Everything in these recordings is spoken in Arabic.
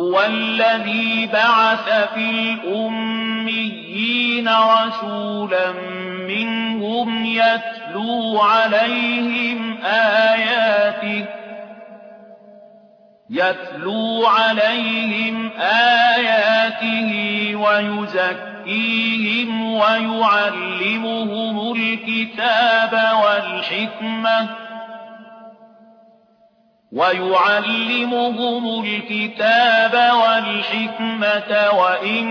هو الذي بعث في الأميين رسولا منهم يتلو عليهم آياته يتلو عليهم ويزكيهم ويعلمهم الكتاب والحكمة. ويعلمهم الكتاب والحكمة وإن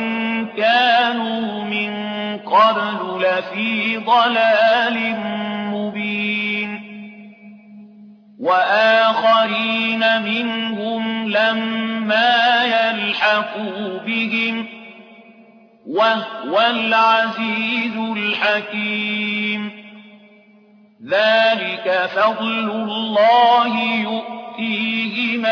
كانوا من قبل لفي ضلال مبين. وآخرين منهم لما يلحقوا بهم وهو العزيز الحكيم. ذلك فضل الله